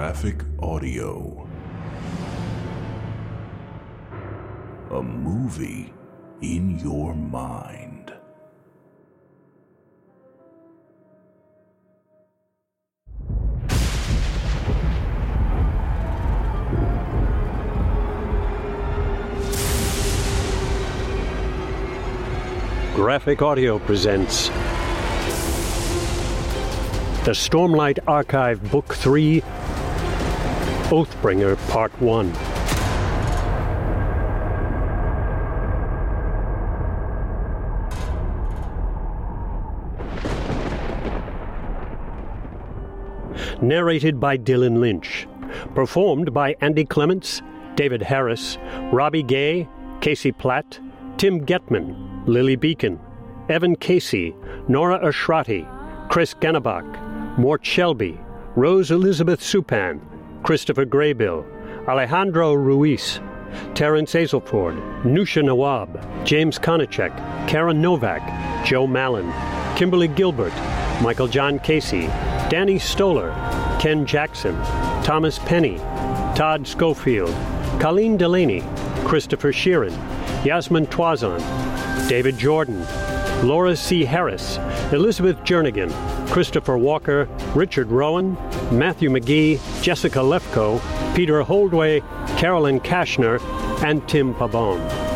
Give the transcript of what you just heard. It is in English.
Graphic Audio. A movie in your mind. Graphic Audio presents The Stormlight Archive Book 3 Oathbringer Part 1. Narrated by Dylan Lynch. Performed by Andy Clements, David Harris, Robbie Gay, Casey Platt, Tim Getman, Lily Beacon, Evan Casey, Nora Achrati, Chris Genebach, Mort Shelby, Rose Elizabeth Supan, Christopher Graybill, Alejandro Ruiz, Terence Aselford, Nusha Nawab, James Konicek, Karen Novak, Joe Mallon, Kimberly Gilbert, Michael John Casey, Danny Stoller, Ken Jackson, Thomas Penny, Todd Scofield, Colleen Delany, Christopher Sheeran, Yasmin Tuazon, David Jordan, Laura C. Harris, Elizabeth Jernigan, Christopher Walker, Richard Rowan, Matthew McGee, Jessica Lefkow, Peter Holdway, Carolyn Kashner, and Tim Pavone.